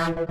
Thank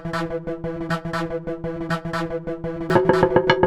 I'm not going to do that. I'm not going to do that. I'm not going to do that.